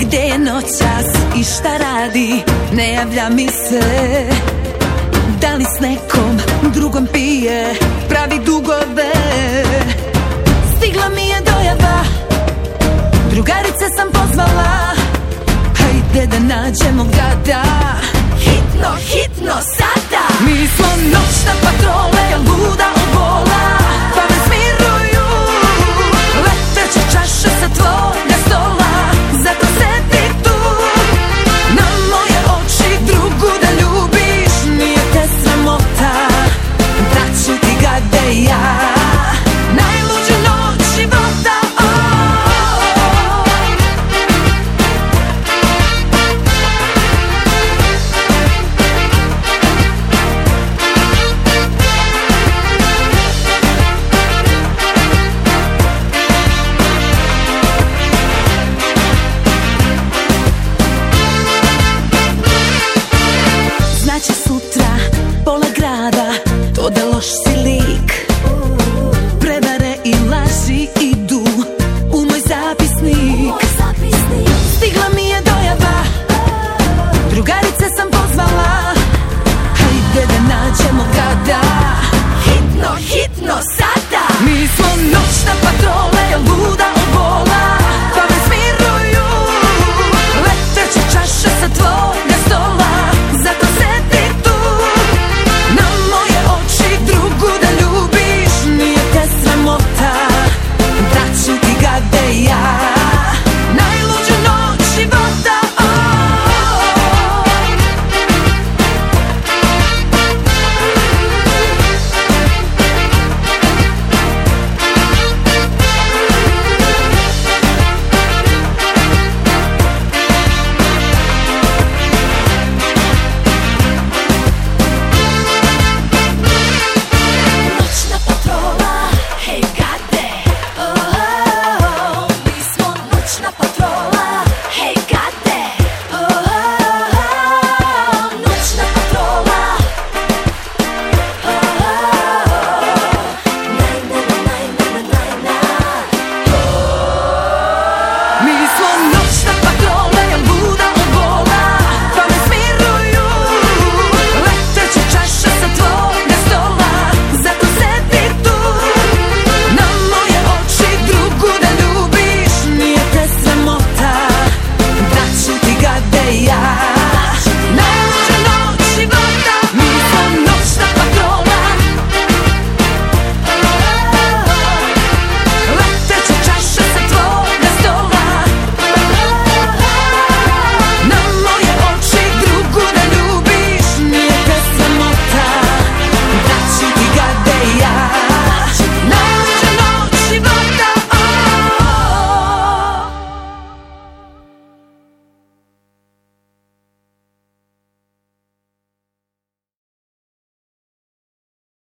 Gde je noćas i šta radi? Ne javlja mi se. Da li s nekom drugom pije? Pravi dugove. Stigla mi je dojava. Drugarice sam pozvala. Hajde da nađemo gada Hitno, hitno, sada. Mi smo noćna patrole, luda mogada